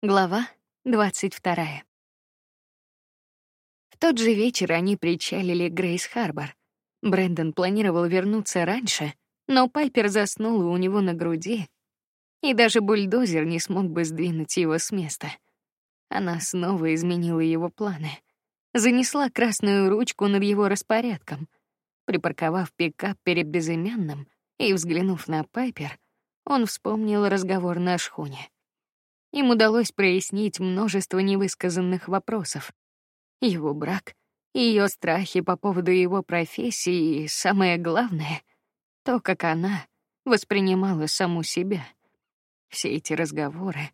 Глава двадцать вторая. В тот же вечер они причалили к Грейс-Харбор. Брэндон планировал вернуться раньше, но Пайпер заснула у него на груди, и даже бульдозер не смог бы сдвинуть его с места. Она снова изменила его планы. Занесла красную ручку над его распорядком. Припарковав пикап перед безымянным и взглянув на Пайпер, он вспомнил разговор на шхуне. Им удалось прояснить множество невысказанных вопросов. Его брак, ее страхи по поводу его профессии и, самое главное, то, как она воспринимала саму себя. Все эти разговоры,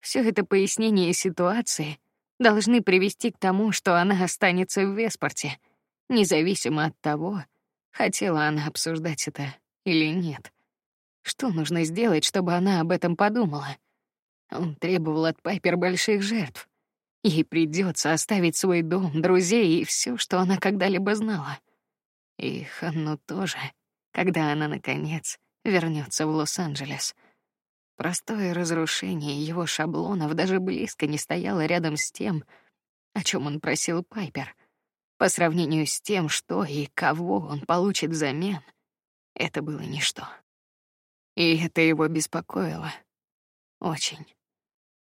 все это пояснение ситуации должны привести к тому, что она останется в Веспорте, независимо от того, хотела она обсуждать это или нет. Что нужно сделать, чтобы она об этом подумала? Он требовал от Пайпер больших жертв. Ей придется оставить свой дом, друзей и все, что она когда-либо знала. И Ханну тоже, когда она наконец вернется в Лос-Анджелес. Простое разрушение его шаблонов даже близко не стояло рядом с тем, о чем он просил Пайпер. По сравнению с тем, что и кого он получит взамен, это было ничто. И это его беспокоило. Очень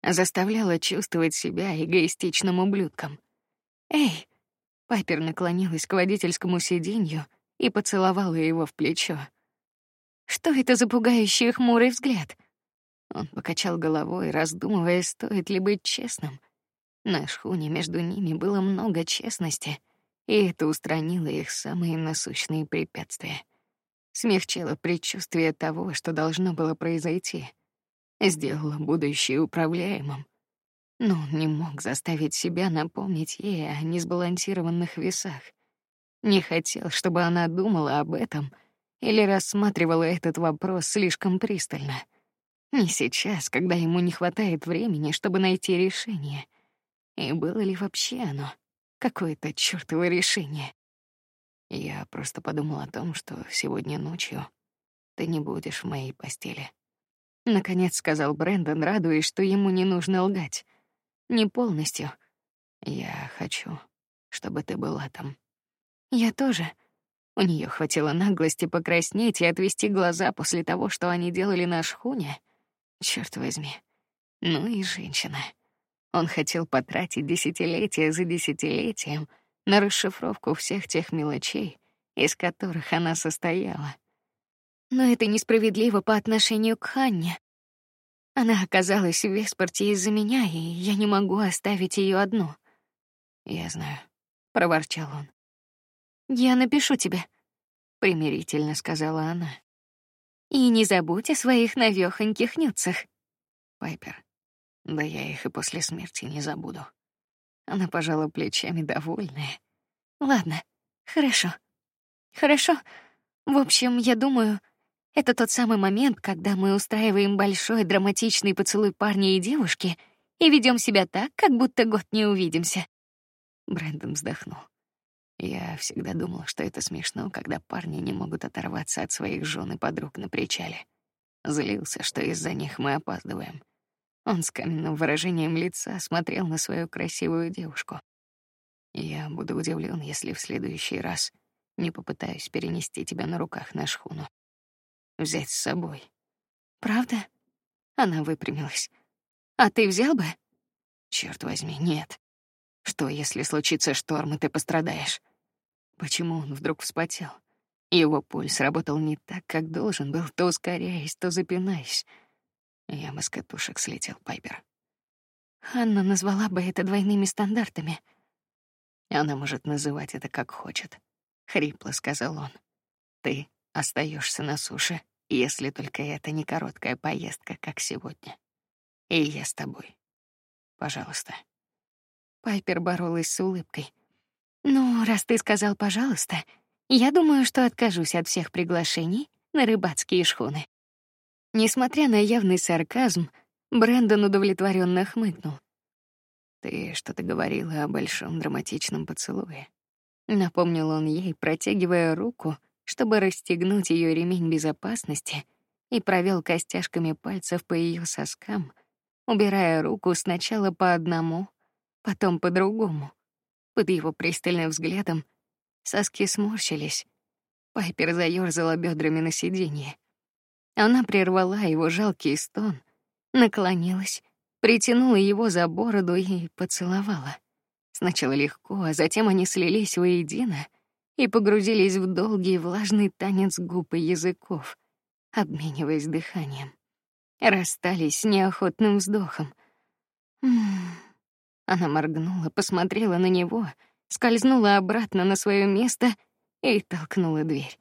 заставляла чувствовать себя эгоистичным ублюдком. Эй, Пайпер наклонилась к водительскому сиденью и поцеловала его в плечо. Что это за пугающий хмурый взгляд? Он покачал головой, раздумывая, стоит ли быть честным. На шхуне между ними было много честности, и это устранило их самые насущные препятствия. Смягчило предчувствие того, что должно было произойти сделала будущее управляемым. Но он не мог заставить себя напомнить ей о несбалансированных весах. Не хотел, чтобы она думала об этом или рассматривала этот вопрос слишком пристально. Не сейчас, когда ему не хватает времени, чтобы найти решение. И было ли вообще оно какое-то чёртово решение? Я просто подумал о том, что сегодня ночью ты не будешь в моей постели. Наконец сказал Брэндон, радуясь, что ему не нужно лгать. Не полностью. Я хочу, чтобы ты была там. Я тоже. У нее хватило наглости покраснеть и отвести глаза после того, что они делали на шхуне. Черт возьми. Ну и женщина. Он хотел потратить десятилетия за десятилетием на расшифровку всех тех мелочей, из которых она состояла. Но это несправедливо по отношению к Ханне. Она оказалась в Веспорте из-за меня, и я не могу оставить ее одну. Я знаю, проворчал он. Я напишу тебе, примирительно сказала она. И не забудь о своих навехоньких нюцах. Пайпер, да я их и после смерти не забуду. Она пожала плечами, довольная. Ладно, хорошо, хорошо. В общем, я думаю, это тот самый момент, когда мы устраиваем большой драматичный поцелуй парня и девушки и ведем себя так, как будто год не увидимся. Брэндон вздохнул. Я всегда думал, что это смешно, когда парни не могут оторваться от своих жен и подруг на причале. Злился, что из-за них мы опаздываем. Он с каменным выражением лица смотрел на свою красивую девушку. Я буду удивлен, если в следующий раз не попытаюсь перенести тебя на руках на шхуну взять с собой. Правда? Она выпрямилась. А ты взял бы? Черт возьми, нет. Что, если случится шторм, и ты пострадаешь? Почему он вдруг вспотел? Его пульс работал не так, как должен был, то ускоряясь, то запинаясь. Я с катушек слетел, Пайпер. Анна назвала бы это двойными стандартами. Она может называть это как хочет, хрипло сказал он. Ты остаешься на суше, если только это не короткая поездка, как сегодня. И я с тобой. Пожалуйста. Пайпер боролась с улыбкой. Ну, раз ты сказал, пожалуйста, я думаю, что откажусь от всех приглашений на рыбацкие шхуны. Несмотря на явный сарказм, Брэндон удовлетворенно хмыкнул. Ты что-то говорила о большом драматичном поцелуе. Напомнил он ей, протягивая руку чтобы расстегнуть ее ремень безопасности, и провел костяшками пальцев по ее соскам, убирая руку сначала по одному, потом по другому. Под его пристальным взглядом соски сморщились. Пайпер заёрзала бедрами на сиденье. Она прервала его жалкий стон, наклонилась, притянула его за бороду и поцеловала. Сначала легко, а затем они слились воедино и погрузились в долгий влажный танец губ и языков, обмениваясь дыханием. Расстались неохотным вздохом. Она моргнула, посмотрела на него, скользнула обратно на свое место и толкнула дверь.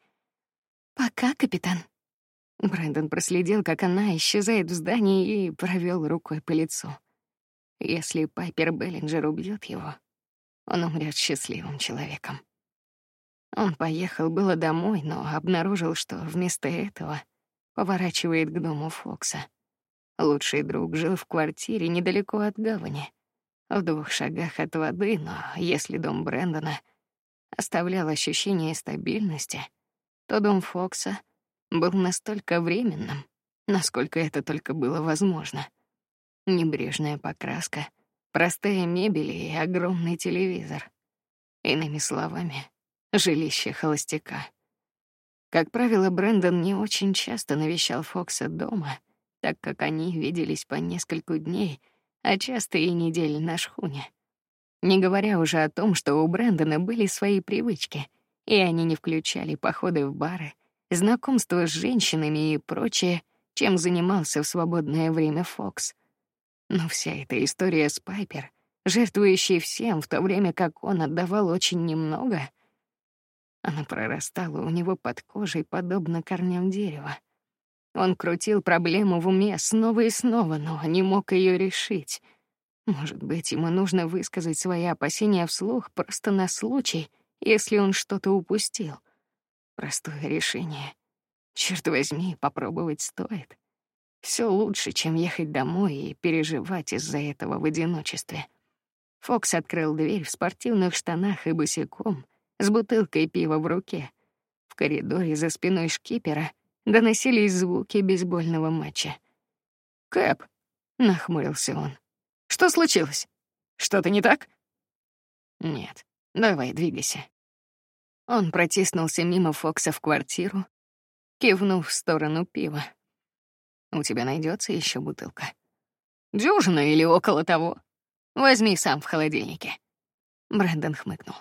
Пока, капитан. Брэндон проследил, как она исчезает в здании и провел рукой по лицу. Если Пайпер Беллинджер убьет его, он умрет счастливым человеком. Он поехал было домой, но обнаружил, что вместо этого поворачивает к дому Фокса. Лучший друг жил в квартире недалеко от гавани, в двух шагах от воды, но если дом Брэндона оставлял ощущение стабильности, то дом Фокса был настолько временным, насколько это только было возможно. Небрежная покраска, простая мебель и огромный телевизор. Иными словами, жилище холостяка. Как правило, Брэндон не очень часто навещал Фокса дома, так как они виделись по нескольку дней, а часто и недели на шхуне. Не говоря уже о том, что у Брэндона были свои привычки, и они не включали походы в бары, знакомство с женщинами и прочее, чем занимался в свободное время Фокс. Но вся эта история с Пайпер, жертвующей всем, в то время как он отдавал очень немного, она прорастала у него под кожей, подобно корням дерева. Он крутил проблему в уме снова и снова, но не мог ее решить. Может быть, ему нужно высказать свои опасения вслух просто на случай, если он что-то упустил. Простое решение. Черт возьми, попробовать стоит. Все лучше, чем ехать домой и переживать из-за этого в одиночестве. Фокс открыл дверь в спортивных штанах и босиком, с бутылкой пива в руке. В коридоре за спиной шкипера доносились звуки бейсбольного матча. Кэп, нахмурился он. Что случилось? Что-то не так? Нет. Давай, двигайся. Он протиснулся мимо Фокса в квартиру, кивнув в сторону пива. У тебя найдется еще бутылка. Дюжина или около того. Возьми сам в холодильнике. Брэндон хмыкнул.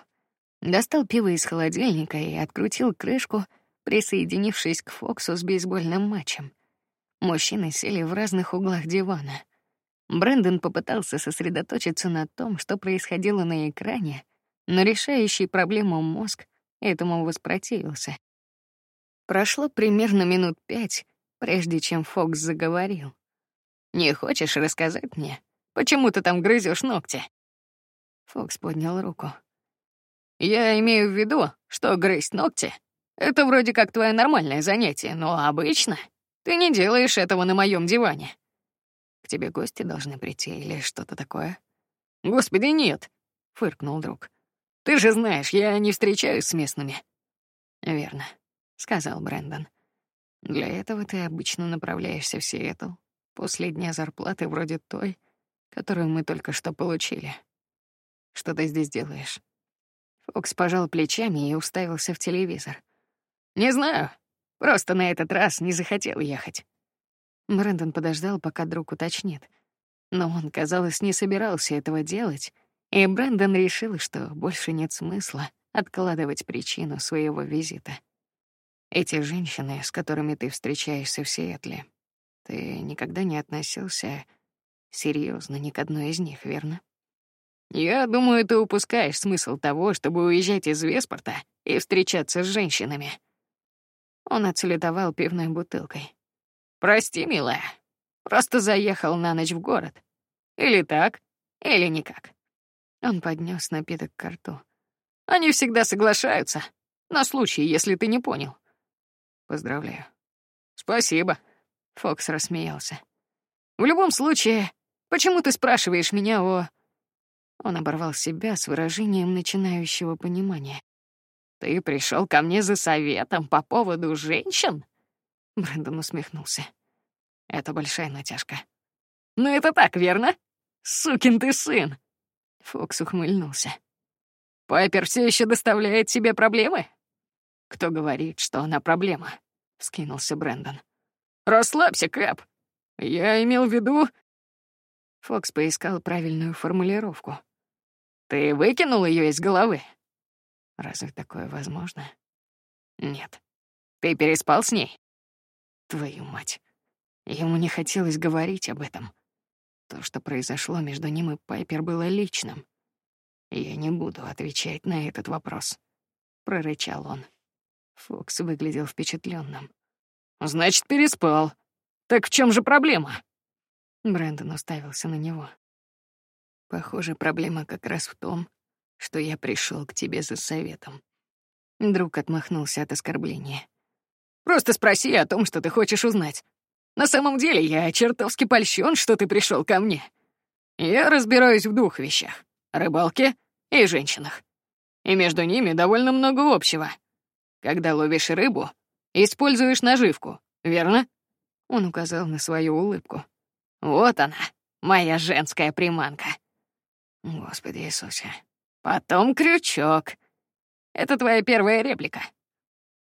Достал пиво из холодильника и открутил крышку, присоединившись к Фоксу с бейсбольным матчем. Мужчины сели в разных углах дивана. Брэндон попытался сосредоточиться на том, что происходило на экране, но решающий проблему мозг этому воспротивился. Прошло примерно минут пять, прежде чем Фокс заговорил. Не хочешь рассказать мне, почему ты там грызешь ногти? Фокс поднял руку. Я имею в виду, что грызть ногти — это вроде как твое нормальное занятие, но обычно ты не делаешь этого на моем диване. К тебе гости должны прийти или что-то такое? Господи, нет, фыркнул друг. Ты же знаешь, я не встречаюсь с местными. Верно, сказал Брэндон. Для этого ты обычно направляешься в Сиэтл после дня зарплаты вроде той, которую мы только что получили. Что ты здесь делаешь? Фокс пожал плечами и уставился в телевизор. Не знаю, просто на этот раз не захотел ехать. Брэндон подождал, пока друг уточнит, но он, казалось, не собирался этого делать и Брэндон решил, что больше нет смысла откладывать причину своего визита. Эти женщины, с которыми ты встречаешься в Сиэтле, ты никогда не относился серьезно ни к одной из них, верно? Я думаю, ты упускаешь смысл того, чтобы уезжать из Веспорта и встречаться с женщинами. Он отсалютовал пивной бутылкой. Прости, милая, просто заехал на ночь в город. Или так, или никак. Он поднес напиток к рту. Они всегда соглашаются, на случай, если ты не понял. Поздравляю. Спасибо. Фокс рассмеялся. В любом случае, почему ты спрашиваешь меня о... Он оборвал себя с выражением начинающего понимания. Ты пришел ко мне за советом по поводу женщин? Брэндон усмехнулся. Это большая натяжка. Ну это так, верно? Сукин ты сын!» Фокс ухмыльнулся. «Пайпер все еще доставляет себе проблемы?» «Кто говорит, что она проблема?» — вскинулся Брэндон. «Расслабься, Кэп. Я имел в виду...» Фокс поискал правильную формулировку. «Ты выкинул ее из головы?» «Разве такое возможно?» «Нет. Ты переспал с ней?» «Твою мать. Ему не хотелось говорить об этом. То, что произошло между ним и Пайпер, было личным. Я не буду отвечать на этот вопрос», — прорычал он. Фокс выглядел впечатленным. «Значит, переспал. Так в чем же проблема?» Брэндон уставился на него. Похоже, проблема как раз в том, что я пришел к тебе за советом. Друг отмахнулся от оскорбления. Просто спроси о том, что ты хочешь узнать. На самом деле я чертовски польщен, что ты пришел ко мне. Я разбираюсь в двух вещах — рыбалке и женщинах. И между ними довольно много общего. Когда ловишь рыбу, используешь наживку, верно? Он указал на свою улыбку. Вот она, моя женская приманка. Господи Иисусе. Потом крючок. Это твоя первая реплика.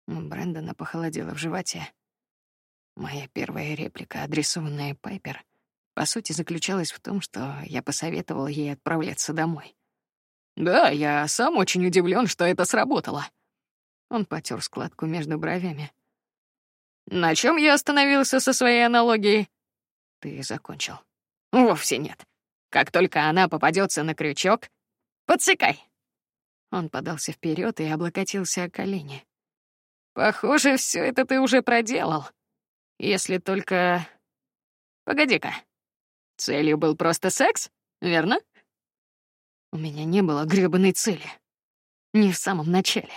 У Брэндона похолодело в животе. Моя первая реплика, адресованная Пайпер, по сути заключалась в том, что я посоветовал ей отправляться домой. Да, я сам очень удивлен, что это сработало. Он потер складку между бровями. На чем я остановился со своей аналогией? Ты закончил. Вовсе нет. Как только она попадется на крючок, подсекай. Он подался вперед и облокотился о колени. Похоже, все это ты уже проделал. Если только... Погоди-ка. Целью был просто секс, верно? У меня не было грёбаной цели. Не в самом начале.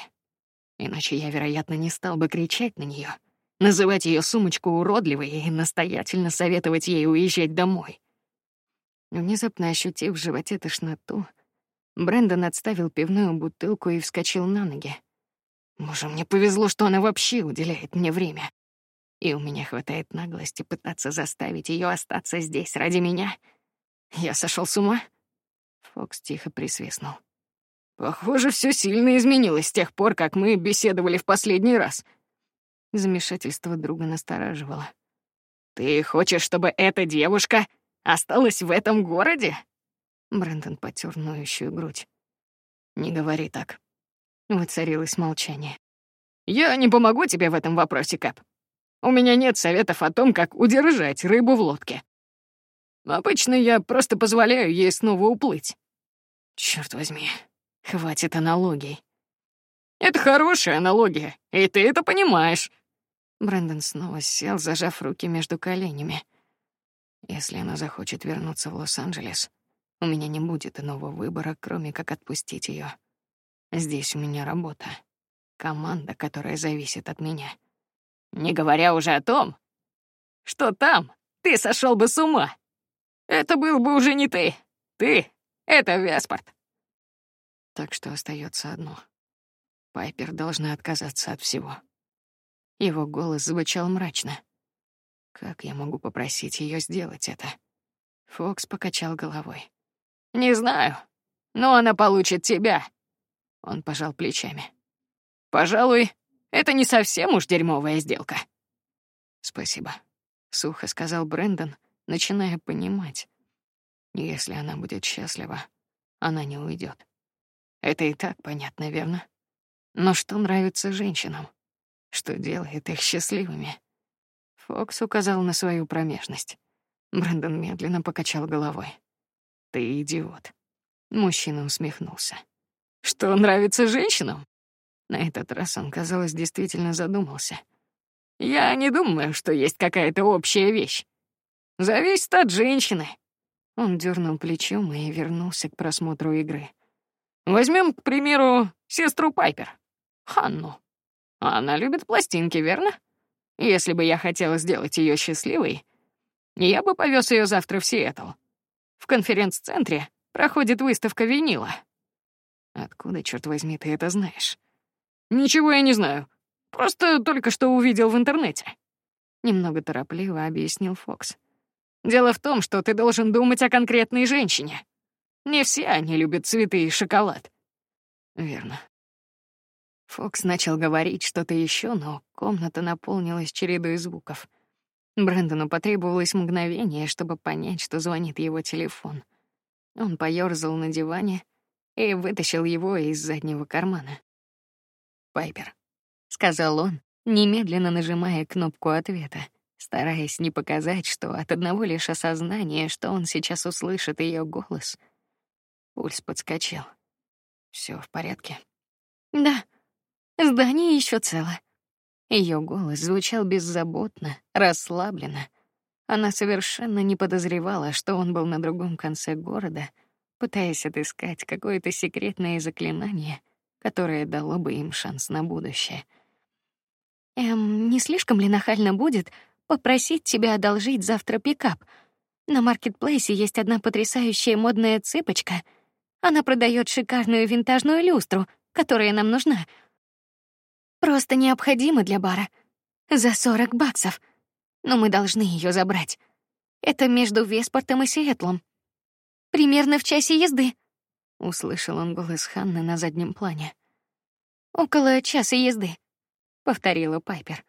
Иначе я, вероятно, не стал бы кричать на нее, называть ее сумочку уродливой и настоятельно советовать ей уезжать домой. Внезапно ощутив в животе тошноту, Брэндон отставил пивную бутылку и вскочил на ноги. Боже, мне повезло, что она вообще уделяет мне время. И у меня хватает наглости пытаться заставить ее остаться здесь ради меня. Я сошел с ума? Фокс тихо присвистнул. Похоже, все сильно изменилось с тех пор, как мы беседовали в последний раз. Замешательство друга настораживало. Ты хочешь, чтобы эта девушка осталась в этом городе? Брэндон потер ноющую грудь. Не говори так. Воцарилось молчание. Я не помогу тебе в этом вопросе, Кэп. У меня нет советов о том, как удержать рыбу в лодке. Обычно я просто позволяю ей снова уплыть. Черт возьми, Хватит аналогий. Это хорошая аналогия, и ты это понимаешь. Брэндон снова сел, зажав руки между коленями. Если она захочет вернуться в Лос-Анджелес, у меня не будет иного выбора, кроме как отпустить ее. Здесь у меня работа, команда, которая зависит от меня. Не говоря уже о том, что там ты сошел бы с ума. Это был бы уже не ты. Ты — это Веспорт. Так что остается одно. Пайпер должна отказаться от всего. Его голос звучал мрачно. Как я могу попросить ее сделать это? Фокс покачал головой. Не знаю, но она получит тебя. Он пожал плечами. Пожалуй, это не совсем уж дерьмовая сделка. Спасибо, сухо сказал Брэндон, начиная понимать. Если она будет счастлива, она не уйдет. Это и так понятно, верно? Но что нравится женщинам? Что делает их счастливыми? Фокс указал на свою промежность. Брэндон медленно покачал головой. Ты идиот. Мужчина усмехнулся. Что нравится женщинам? На этот раз он, казалось, действительно задумался. Я не думаю, что есть какая-то общая вещь. Зависит от женщины. Он дернул плечом и вернулся к просмотру игры. Возьмем, к примеру, сестру Пайпер, Ханну. Она любит пластинки, верно? Если бы я хотела сделать ее счастливой, я бы повез ее завтра в Сиэтл. В конференц-центре проходит выставка винила. Откуда, черт возьми, ты это знаешь? Ничего я не знаю. Просто только что увидел в интернете. Немного торопливо объяснил Фокс. Дело в том, что ты должен думать о конкретной женщине. Не все они любят цветы и шоколад. Верно. Фокс начал говорить что-то еще, но комната наполнилась чередой звуков. Брэндону потребовалось мгновение, чтобы понять, что звонит его телефон. Он поёрзал на диване и вытащил его из заднего кармана. Пайпер, сказал он, немедленно нажимая кнопку ответа, стараясь не показать, что от одного лишь осознания, что он сейчас услышит ее голос, пульс подскочил. Все в порядке. Да, здание еще цело. Ее голос звучал беззаботно, расслабленно. Она совершенно не подозревала, что он был на другом конце города, пытаясь отыскать какое-то секретное заклинание, которое дало бы им шанс на будущее. Эм, не слишком ли нахально будет попросить тебя одолжить завтра пикап? На маркетплейсе есть одна потрясающая модная цыпочка. Она продает шикарную винтажную люстру, которая нам нужна. Просто необходима для бара. За сорок баксов. Но мы должны ее забрать. Это между Веспортом и Сиэтлом. Примерно в часе езды. Услышал он голос Ханны на заднем плане. Около часа езды, повторила Пайпер.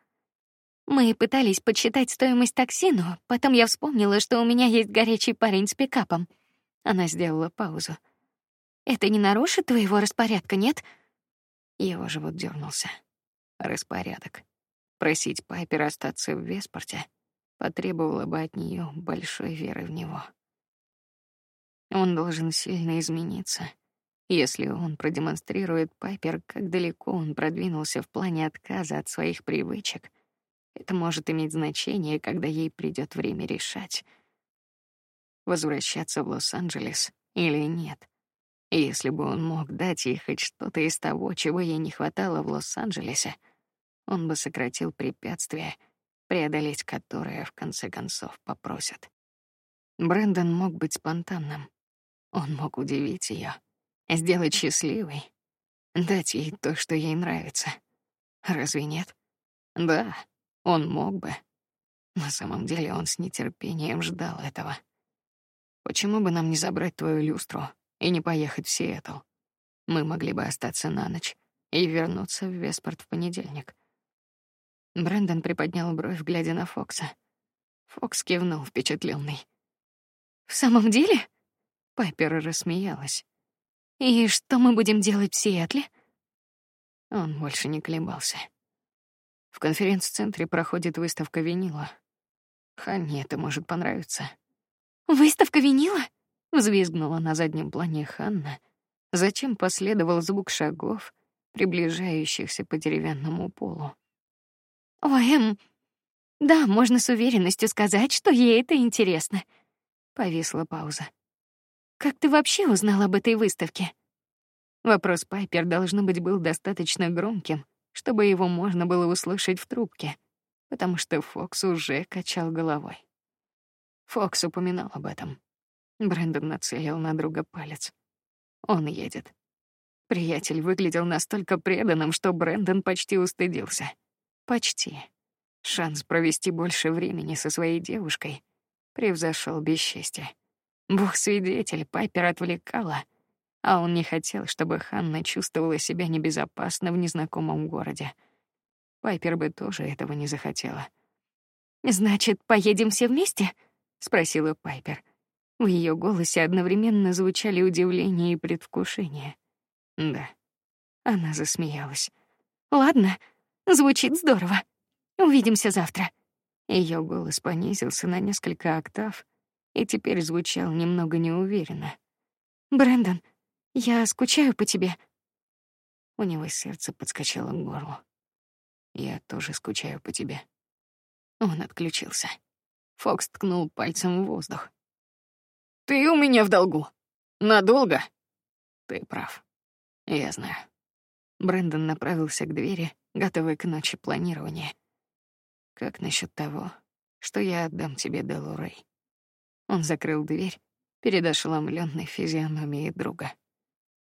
Мы пытались подсчитать стоимость такси, но потом я вспомнила, что у меня есть горячий парень с пикапом. Она сделала паузу. Это не нарушит твоего распорядка, нет? Его живот дернулся распорядок. Просить Пайпер остаться в Веспорте потребовало бы от нее большой веры в него. Он должен сильно измениться, если он продемонстрирует Пайпер, как далеко он продвинулся в плане отказа от своих привычек. Это может иметь значение, когда ей придет время решать, возвращаться в Лос-Анджелес или нет. Если бы он мог дать ей хоть что-то из того, чего ей не хватало в Лос-Анджелесе, он бы сократил препятствия, преодолеть которые в конце концов попросят. Брэндон мог быть спонтанным. Он мог удивить ее, сделать счастливой, дать ей то, что ей нравится. Разве нет? Да, он мог бы. На самом деле он с нетерпением ждал этого. Почему бы нам не забрать твою люстру и не поехать в Сиэтл? Мы могли бы остаться на ночь и вернуться в Веспорт в понедельник. Брэндон приподнял бровь, глядя на Фокса. Фокс кивнул, впечатленный. В самом деле? Пайпер рассмеялась. И что мы будем делать в Сиэтле? Он больше не колебался. В конференц-центре проходит выставка винила. Ханне это может понравиться. Выставка винила? Взвизгнула на заднем плане Ханна. Затем последовал звук шагов, приближающихся по деревянному полу. Ой, эм, да, можно с уверенностью сказать, что ей это интересно. Повисла пауза. Как ты вообще узнал об этой выставке? Вопрос Пайпер должно быть был достаточно громким, чтобы его можно было услышать в трубке, потому что Фокс уже качал головой. Фокс упоминал об этом. Брэндон нацелил на друга палец. Он едет. Приятель выглядел настолько преданным, что Брэндон почти устыдился. Почти. Шанс провести больше времени со своей девушкой превзошел бесчестье. Бог свидетель, Пайпер отвлекала, а он не хотел, чтобы Ханна чувствовала себя небезопасно в незнакомом городе. Пайпер бы тоже этого не захотела. Значит, поедем все вместе? спросила Пайпер. В ее голосе одновременно звучали удивление и предвкушение. Да. Она засмеялась. Ладно, Звучит здорово. Увидимся завтра. Ее голос понизился на несколько октав и теперь звучал немного неуверенно. Брэндон, я скучаю по тебе. У него сердце подскочило к горлу. Я тоже скучаю по тебе. Он отключился. Фокс ткнул пальцем в воздух. Ты у меня в долгу. Надолго? Ты прав. Я знаю. Брэндон направился к двери, готовый к ночи планирования. Как насчет того, что я отдам тебе Делурей? Он закрыл дверь перед ошеломленной физиономией друга.